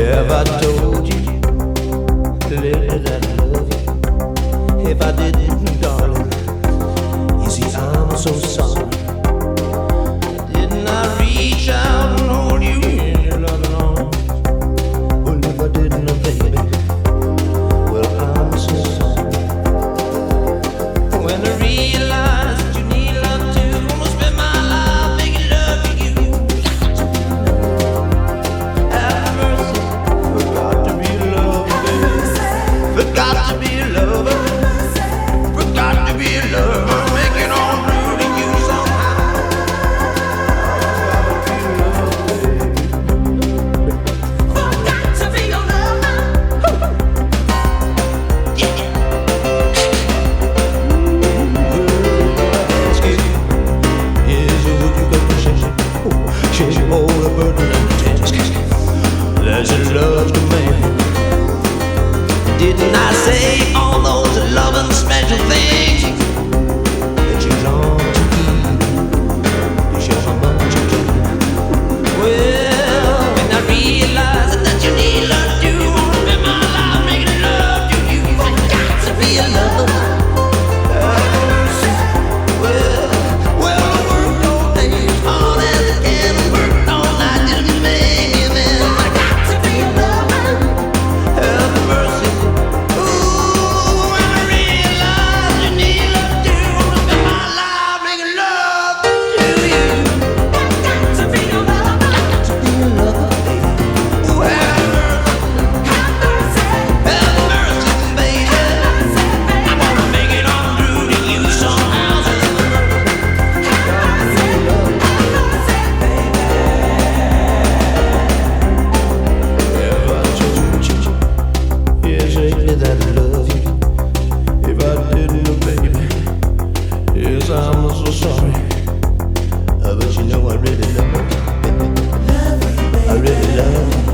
Have I another I really love. I really love.